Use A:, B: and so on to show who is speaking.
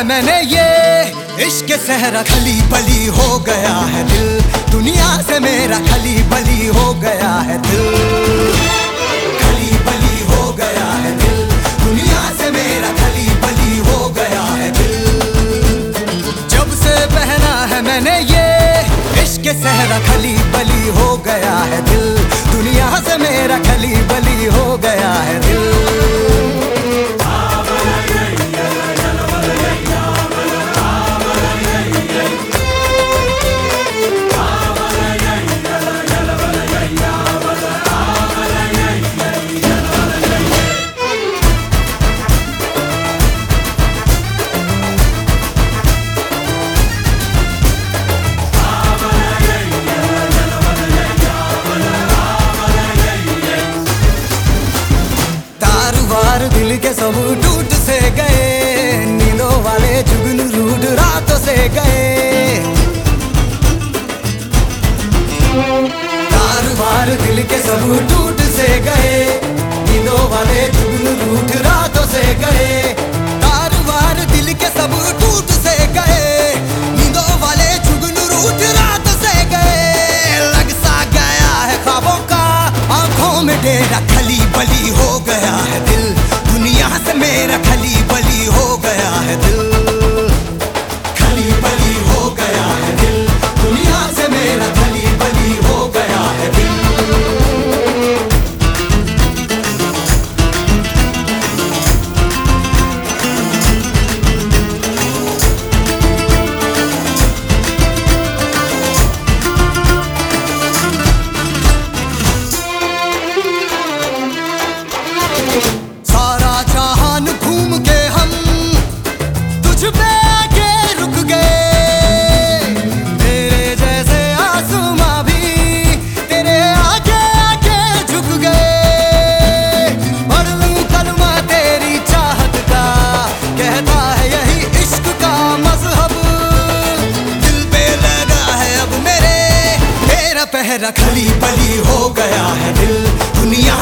A: है मैंने ये इश्क सहरा खली बली हो गया है दिल। दुनिया से मेरा खली बली हो गया है दिल। खली बली हो गया है दिल। दुनिया से मेरा खली बली हो गया है दिल। जब से पहना है मैंने ये इश्क सहरा खली दिल के सब टूट से गए नीलों वाले जुगनू रूट रातों से गए। तार वार दिल के सब टूट से गए नीलों वाले जुगनू रूट रातों से गए। तार वार दिल के सब टूट से गए, नींदों वाले जुगनू रूट रात से गए। लग सा गया है ख्वाबों का, आँखों में डेरा खली बली हो गया है दिल दुनिया से मेरा खली तुझ पे आके रुक गए। तेरे जैसे आसमां भी तेरे आगे आके झुक गए। पढ़ कलमा तेरी चाहत का, कहता है यही इश्क का मज़हब। दिल पे लगा है अब मेरे, मेरा पहरा खली बली हो गया है दिल। दुनिया